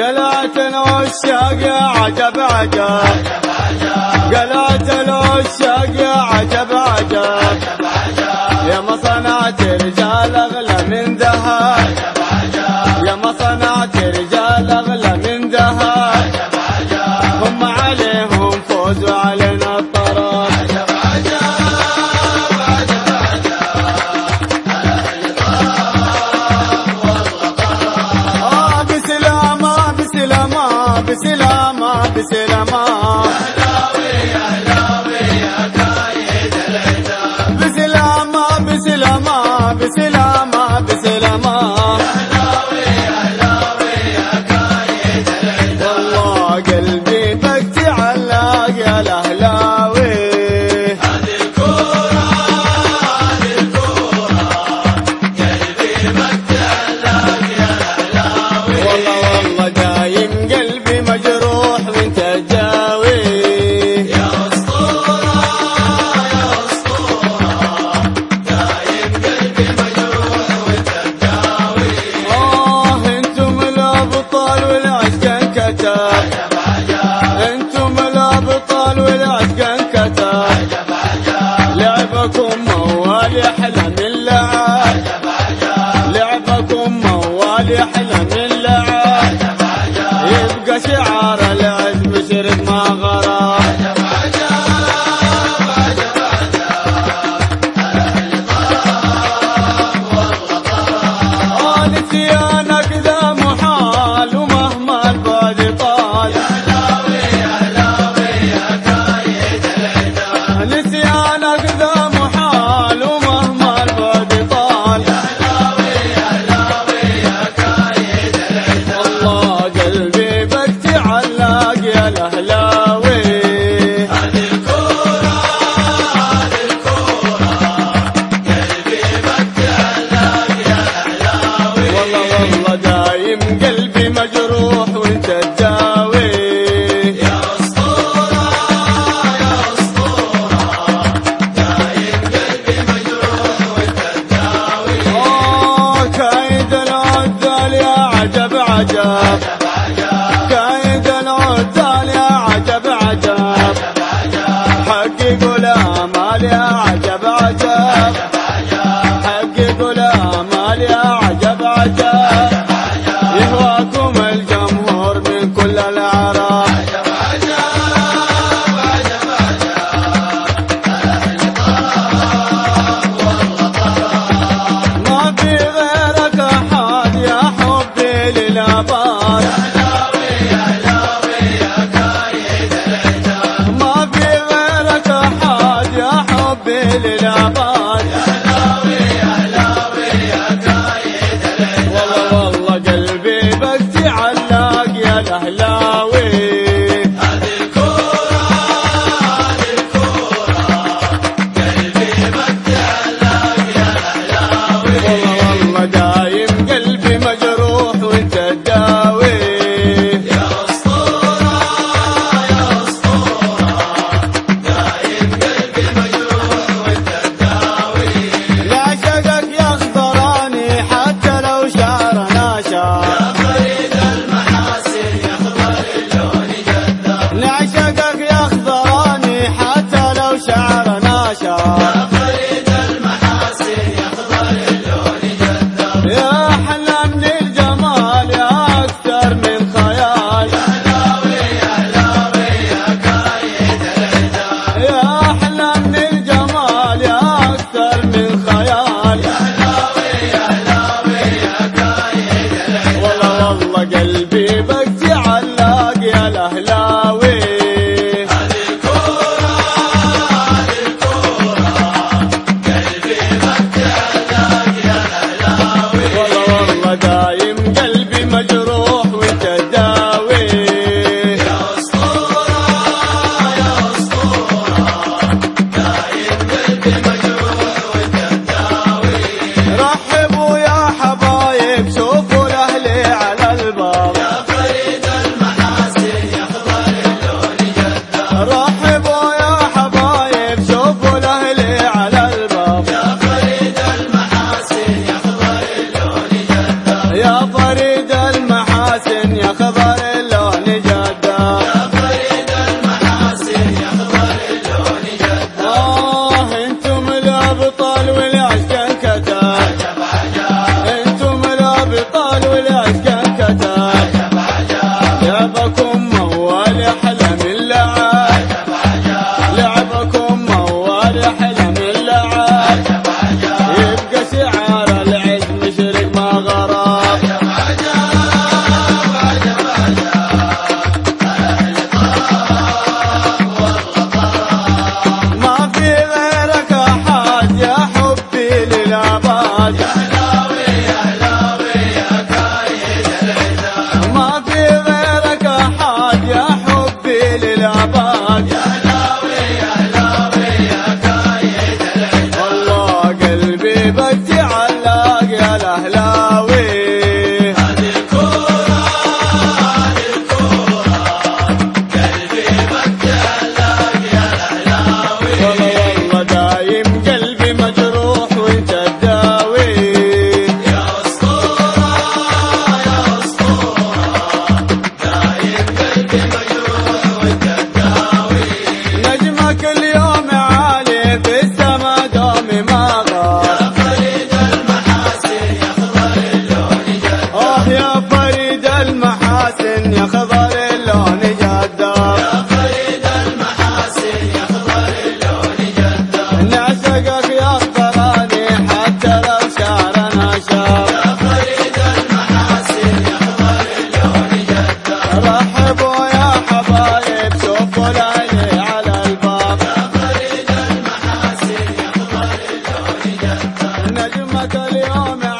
قلعت الوشاق عجب عجب. قلعت الوشاق عجب عجب. يا مصنعة الرجال Jaya Raja. Yeah, man.